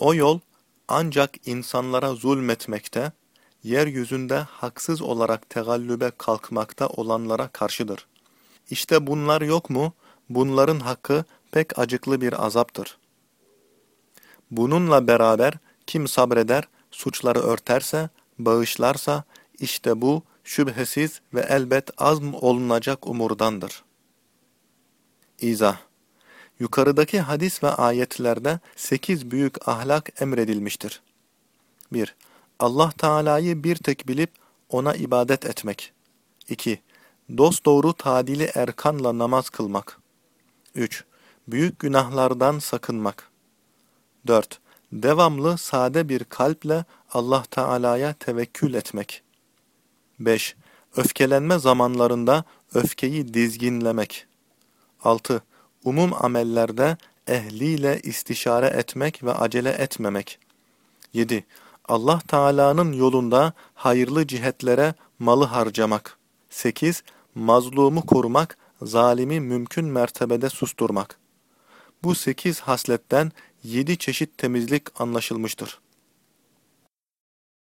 O yol ancak insanlara zulmetmekte, yeryüzünde haksız olarak tegallübe kalkmakta olanlara karşıdır. İşte bunlar yok mu, bunların hakkı pek acıklı bir azaptır. Bununla beraber kim sabreder, suçları örterse, bağışlarsa, işte bu şüphesiz ve elbet azm olunacak umurdandır. İzah Yukarıdaki hadis ve ayetlerde sekiz büyük ahlak emredilmiştir. 1. Allah Teala'yı bir tek bilip ona ibadet etmek. 2. Dosdoğru tadili erkanla namaz kılmak. 3. Büyük günahlardan sakınmak. 4. Devamlı sade bir kalple Allah Teala'ya tevekkül etmek. 5. Öfkelenme zamanlarında öfkeyi dizginlemek. 6. Umum amellerde ehliyle istişare etmek ve acele etmemek. 7. Allah Teala'nın yolunda hayırlı cihetlere malı harcamak. 8. Mazlumu korumak, zalimi mümkün mertebede susturmak. Bu sekiz hasletten yedi çeşit temizlik anlaşılmıştır.